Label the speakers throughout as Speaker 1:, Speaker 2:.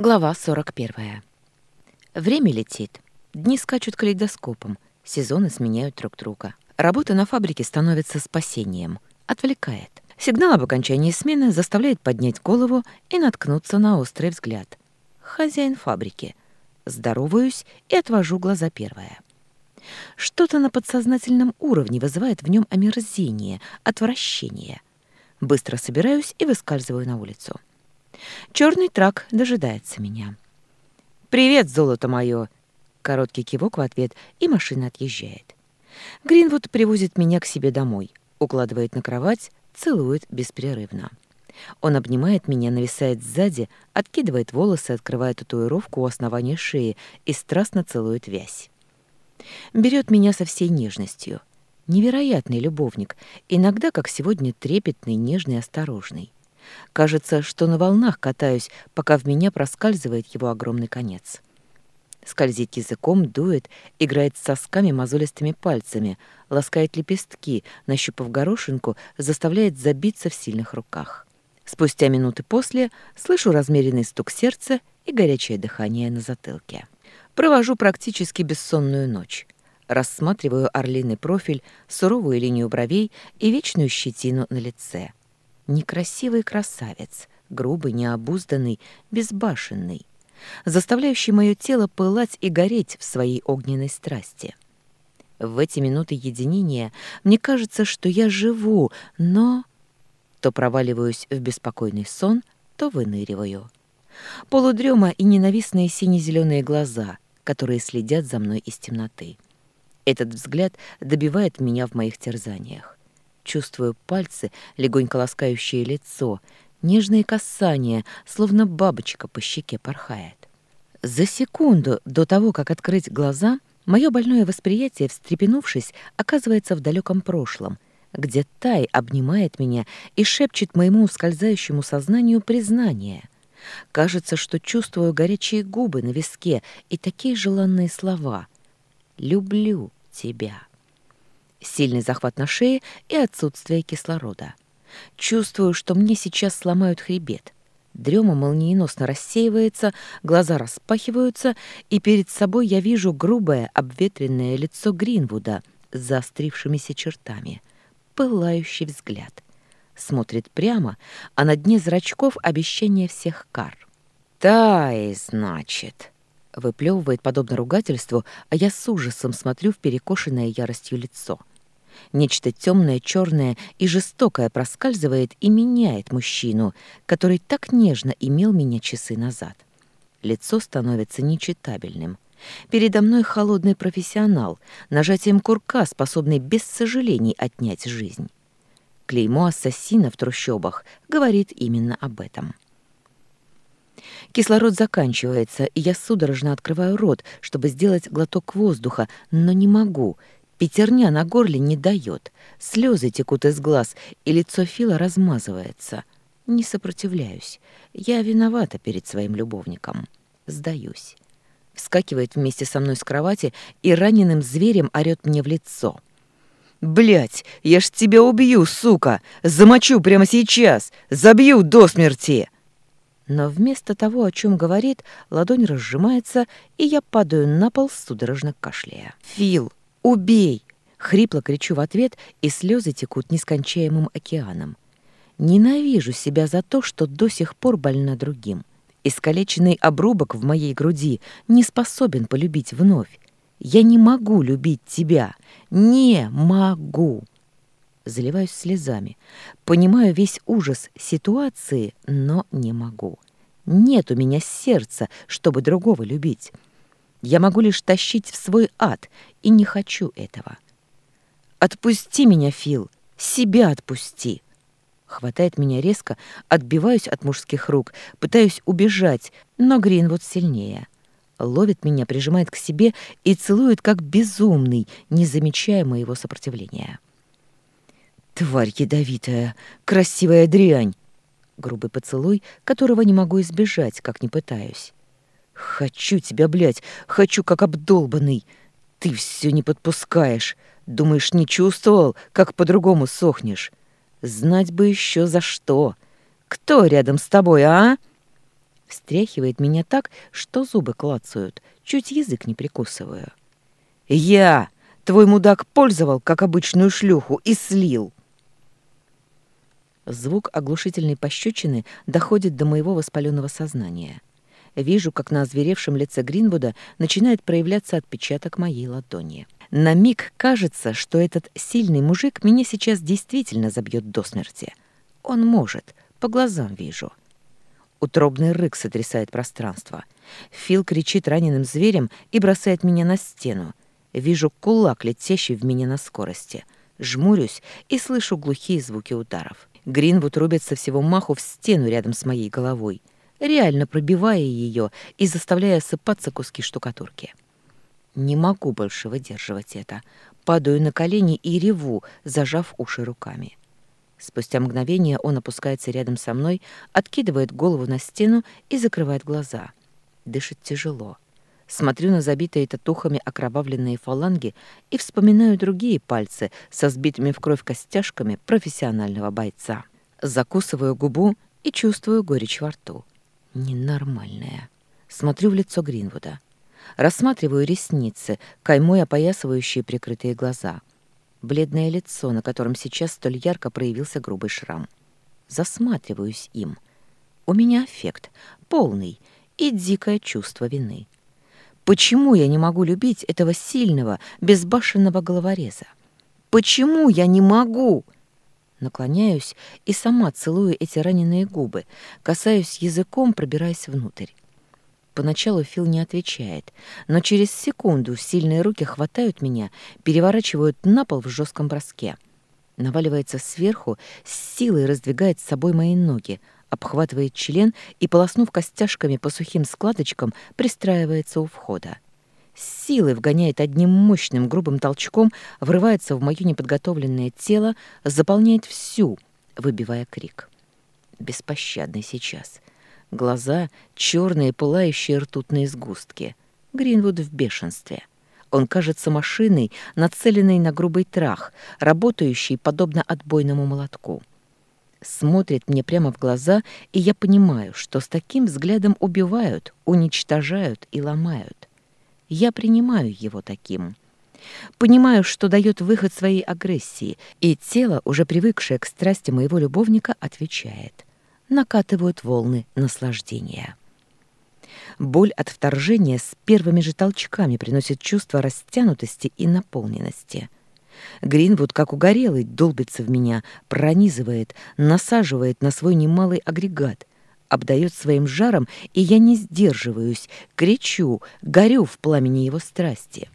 Speaker 1: Глава 41. Время летит. Дни скачут калейдоскопом, сезоны сменяют друг друга. Работа на фабрике становится спасением, отвлекает. Сигнал об окончании смены заставляет поднять голову и наткнуться на острый взгляд. Хозяин фабрики. Здороваюсь и отвожу глаза первая. Что-то на подсознательном уровне вызывает в нем омерзение, отвращение. Быстро собираюсь и выскальзываю на улицу. Черный трак дожидается меня. «Привет, золото мое!» Короткий кивок в ответ, и машина отъезжает. Гринвуд привозит меня к себе домой, укладывает на кровать, целует беспрерывно. Он обнимает меня, нависает сзади, откидывает волосы, открывает татуировку у основания шеи и страстно целует вязь. Берет меня со всей нежностью. Невероятный любовник, иногда, как сегодня, трепетный, нежный, осторожный. Кажется, что на волнах катаюсь, пока в меня проскальзывает его огромный конец. Скользит языком, дует, играет с сосками мозолистыми пальцами, ласкает лепестки, нащупав горошинку, заставляет забиться в сильных руках. Спустя минуты после слышу размеренный стук сердца и горячее дыхание на затылке. Провожу практически бессонную ночь. Рассматриваю орлиный профиль, суровую линию бровей и вечную щетину на лице — некрасивый красавец, грубый, необузданный, безбашенный, заставляющий мое тело пылать и гореть в своей огненной страсти. В эти минуты единения мне кажется, что я живу, но... То проваливаюсь в беспокойный сон, то выныриваю. Полудрема и ненавистные сине-зеленые глаза, которые следят за мной из темноты. Этот взгляд добивает меня в моих терзаниях чувствую пальцы, легонько ласкающие лицо, нежные касания, словно бабочка по щеке порхает. За секунду до того, как открыть глаза, мое больное восприятие, встрепенувшись, оказывается в далеком прошлом, где Тай обнимает меня и шепчет моему ускользающему сознанию признание. Кажется, что чувствую горячие губы на виске и такие желанные слова «Люблю тебя» сильный захват на шее и отсутствие кислорода. Чувствую, что мне сейчас сломают хребет. Дрема молниеносно рассеивается, глаза распахиваются, и перед собой я вижу грубое, обветренное лицо Гринвуда с заострившимися чертами, пылающий взгляд. Смотрит прямо, а на дне зрачков обещание всех кар. «Тай, значит», — выплевывает подобно ругательству, а я с ужасом смотрю в перекошенное яростью лицо. Нечто темное, черное и жестокое проскальзывает и меняет мужчину, который так нежно имел меня часы назад. Лицо становится нечитабельным. Передо мной холодный профессионал, нажатием курка, способный без сожалений отнять жизнь. Клеймо ассасина в трущобах говорит именно об этом. Кислород заканчивается, и я судорожно открываю рот, чтобы сделать глоток воздуха, но не могу — Пятерня на горле не дает, слезы текут из глаз, и лицо Фила размазывается. Не сопротивляюсь. Я виновата перед своим любовником. Сдаюсь. Вскакивает вместе со мной с кровати и раненым зверем орёт мне в лицо. «Блядь, я ж тебя убью, сука! Замочу прямо сейчас! Забью до смерти!» Но вместо того, о чем говорит, ладонь разжимается, и я падаю на пол, судорожно кашляя. «Фил, «Убей!» — хрипло кричу в ответ, и слезы текут нескончаемым океаном. Ненавижу себя за то, что до сих пор больна другим. Искалеченный обрубок в моей груди не способен полюбить вновь. Я не могу любить тебя. Не могу. Заливаюсь слезами. Понимаю весь ужас ситуации, но не могу. Нет у меня сердца, чтобы другого любить. Я могу лишь тащить в свой ад, и не хочу этого. Отпусти меня, Фил, себя отпусти. Хватает меня резко, отбиваюсь от мужских рук, пытаюсь убежать, но Гринвуд сильнее. Ловит меня, прижимает к себе и целует как безумный, не замечая моего сопротивления. «Тварь ядовитая, красивая дрянь!» Грубый поцелуй, которого не могу избежать, как не пытаюсь. Хочу тебя, блядь, хочу как обдолбанный. Ты все не подпускаешь. Думаешь, не чувствовал, как по-другому сохнешь? Знать бы еще за что. Кто рядом с тобой, а? Встряхивает меня так, что зубы клацают, чуть язык не прикусываю. «Я! Твой мудак пользовал, как обычную шлюху, и слил!» Звук оглушительной пощечины доходит до моего воспаленного сознания. Вижу, как на озверевшем лице Гринвуда начинает проявляться отпечаток моей ладони. На миг кажется, что этот сильный мужик меня сейчас действительно забьет до смерти. Он может, по глазам вижу. Утробный рык сотрясает пространство. Фил кричит раненым зверем и бросает меня на стену. Вижу кулак, летящий в меня на скорости. Жмурюсь и слышу глухие звуки ударов. Гринвуд рубит со всего маху в стену рядом с моей головой — реально пробивая ее и заставляя осыпаться куски штукатурки. Не могу больше выдерживать это. Падаю на колени и реву, зажав уши руками. Спустя мгновение он опускается рядом со мной, откидывает голову на стену и закрывает глаза. Дышит тяжело. Смотрю на забитые татухами окровавленные фаланги и вспоминаю другие пальцы со сбитыми в кровь костяшками профессионального бойца. Закусываю губу и чувствую горечь во рту. Ненормальная. Смотрю в лицо Гринвуда. Рассматриваю ресницы, каймой опоясывающие прикрытые глаза. Бледное лицо, на котором сейчас столь ярко проявился грубый шрам. Засматриваюсь им. У меня эффект полный и дикое чувство вины. Почему я не могу любить этого сильного, безбашенного головореза? Почему я не могу? Наклоняюсь и сама целую эти раненые губы, касаюсь языком, пробираясь внутрь. Поначалу Фил не отвечает, но через секунду сильные руки хватают меня, переворачивают на пол в жестком броске. Наваливается сверху, с силой раздвигает с собой мои ноги, обхватывает член и, полоснув костяшками по сухим складочкам, пристраивается у входа с силой вгоняет одним мощным грубым толчком, врывается в мое неподготовленное тело, заполняет всю, выбивая крик. Беспощадный сейчас. Глаза — черные пылающие ртутные сгустки. Гринвуд в бешенстве. Он кажется машиной, нацеленной на грубый трах, работающей подобно отбойному молотку. Смотрит мне прямо в глаза, и я понимаю, что с таким взглядом убивают, уничтожают и ломают. Я принимаю его таким. Понимаю, что дает выход своей агрессии, и тело, уже привыкшее к страсти моего любовника, отвечает. Накатывают волны наслаждения. Боль от вторжения с первыми же толчками приносит чувство растянутости и наполненности. Гринвуд, как угорелый, долбится в меня, пронизывает, насаживает на свой немалый агрегат, обдает своим жаром, и я не сдерживаюсь, кричу, горю в пламени его страсти.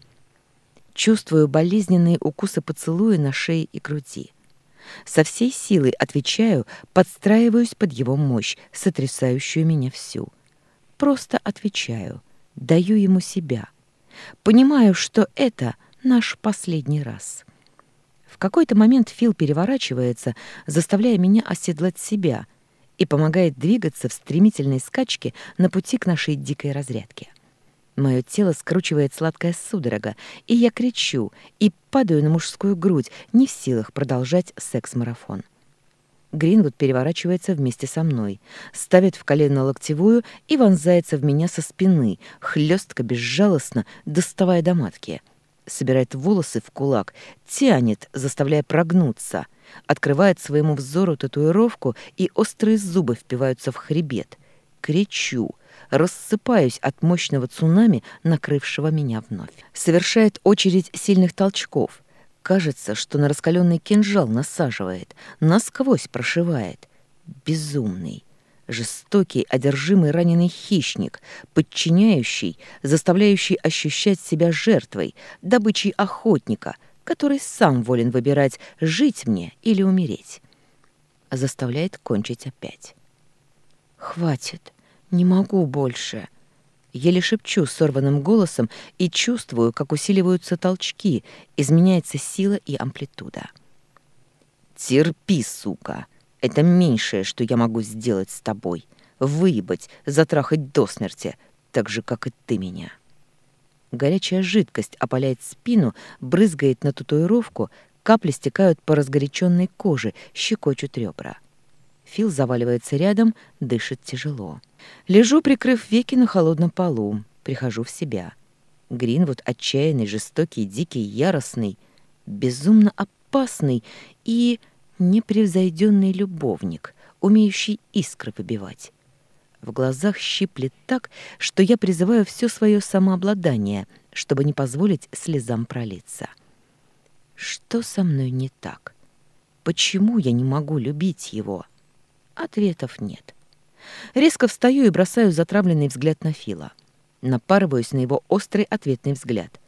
Speaker 1: Чувствую болезненные укусы поцелуя на шее и груди. Со всей силой отвечаю, подстраиваюсь под его мощь, сотрясающую меня всю. Просто отвечаю, даю ему себя. Понимаю, что это наш последний раз. В какой-то момент Фил переворачивается, заставляя меня оседлать себя — и помогает двигаться в стремительной скачке на пути к нашей дикой разрядке. Мое тело скручивает сладкая судорога, и я кричу и падаю на мужскую грудь, не в силах продолжать секс-марафон. Гринвуд переворачивается вместе со мной, ставит в колено локтевую и вонзается в меня со спины, хлестко, безжалостно, доставая до матки. Собирает волосы в кулак, тянет, заставляя прогнуться — открывает своему взору татуировку, и острые зубы впиваются в хребет. Кричу, рассыпаюсь от мощного цунами, накрывшего меня вновь. Совершает очередь сильных толчков. Кажется, что на раскаленный кинжал насаживает, насквозь прошивает. Безумный жестокий, одержимый раненый хищник, подчиняющий, заставляющий ощущать себя жертвой, добычей охотника, который сам волен выбирать, жить мне или умереть. Заставляет кончить опять. «Хватит, не могу больше». Еле шепчу сорванным голосом и чувствую, как усиливаются толчки, изменяется сила и амплитуда. «Терпи, сука! Это меньшее, что я могу сделать с тобой. Выебать, затрахать до смерти, так же, как и ты меня». Горячая жидкость опаляет спину, брызгает на татуировку, капли стекают по разгоряченной коже, щекочут ребра. Фил заваливается рядом, дышит тяжело. Лежу, прикрыв веки на холодном полу, прихожу в себя. Гринвуд отчаянный, жестокий, дикий, яростный, безумно опасный и непревзойденный любовник, умеющий искры выбивать. В глазах щиплет так, что я призываю все свое самообладание, чтобы не позволить слезам пролиться. Что со мной не так? Почему я не могу любить его? Ответов нет. Резко встаю и бросаю затравленный взгляд на Фила. Напарываюсь на его острый ответный взгляд.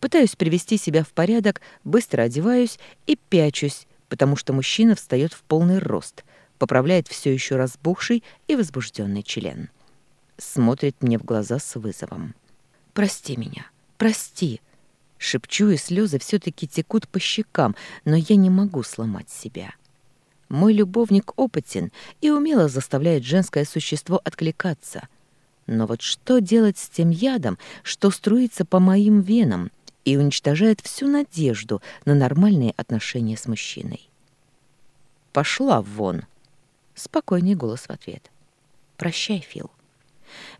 Speaker 1: Пытаюсь привести себя в порядок, быстро одеваюсь и пячусь, потому что мужчина встает в полный рост, поправляет все еще разбухший и возбужденный член. Смотрит мне в глаза с вызовом. «Прости меня, прости!» Шепчу, и слезы все-таки текут по щекам, но я не могу сломать себя. Мой любовник опытен и умело заставляет женское существо откликаться. Но вот что делать с тем ядом, что струится по моим венам и уничтожает всю надежду на нормальные отношения с мужчиной? «Пошла вон!» Спокойный голос в ответ. «Прощай, Фил».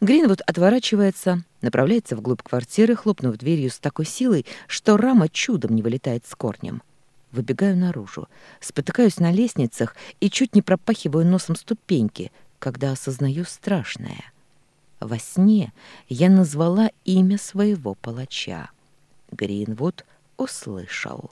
Speaker 1: Гринвуд отворачивается, направляется вглубь квартиры, хлопнув дверью с такой силой, что рама чудом не вылетает с корнем. Выбегаю наружу, спотыкаюсь на лестницах и чуть не пропахиваю носом ступеньки, когда осознаю страшное. Во сне я назвала имя своего палача. Гринвуд услышал.